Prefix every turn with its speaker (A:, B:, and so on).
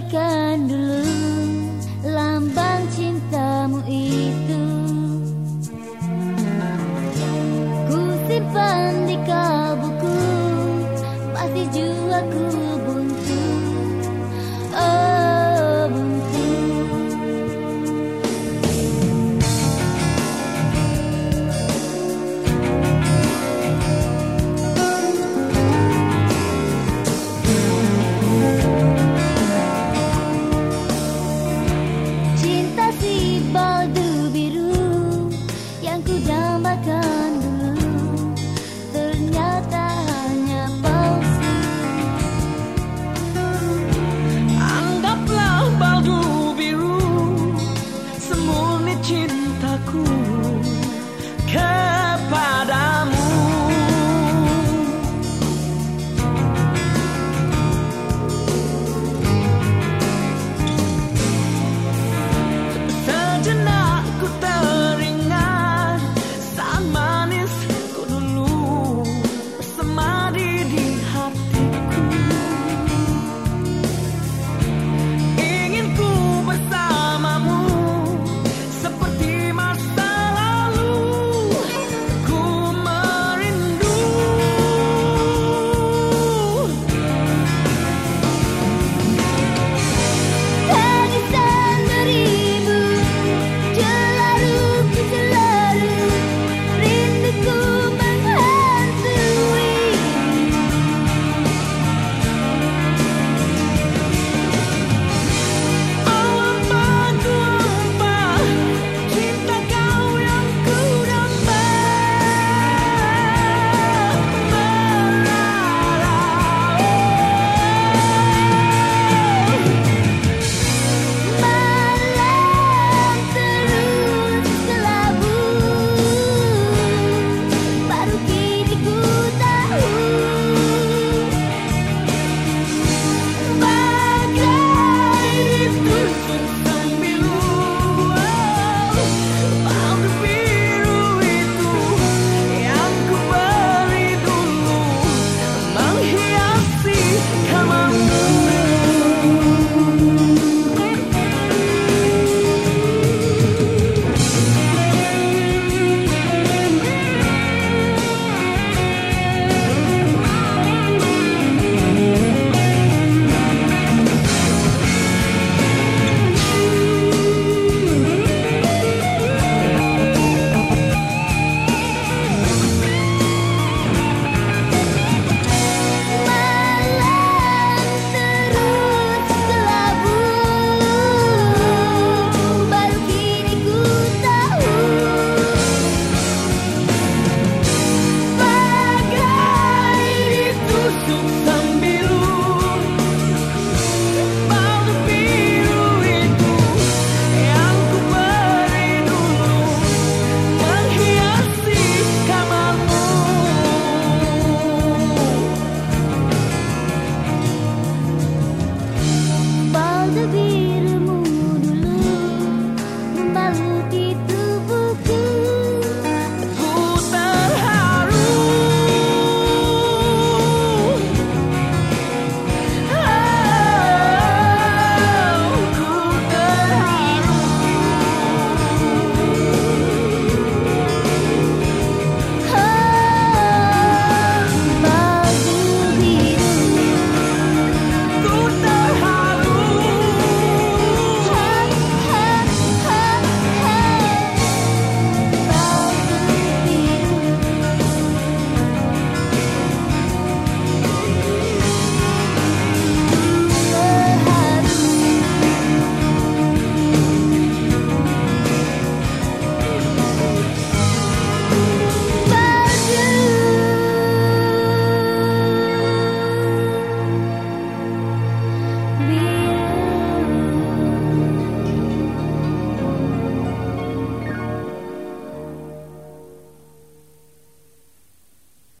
A: Berikan dulu lambang cintamu itu. Ku simpan di kabuku Pasti jua ku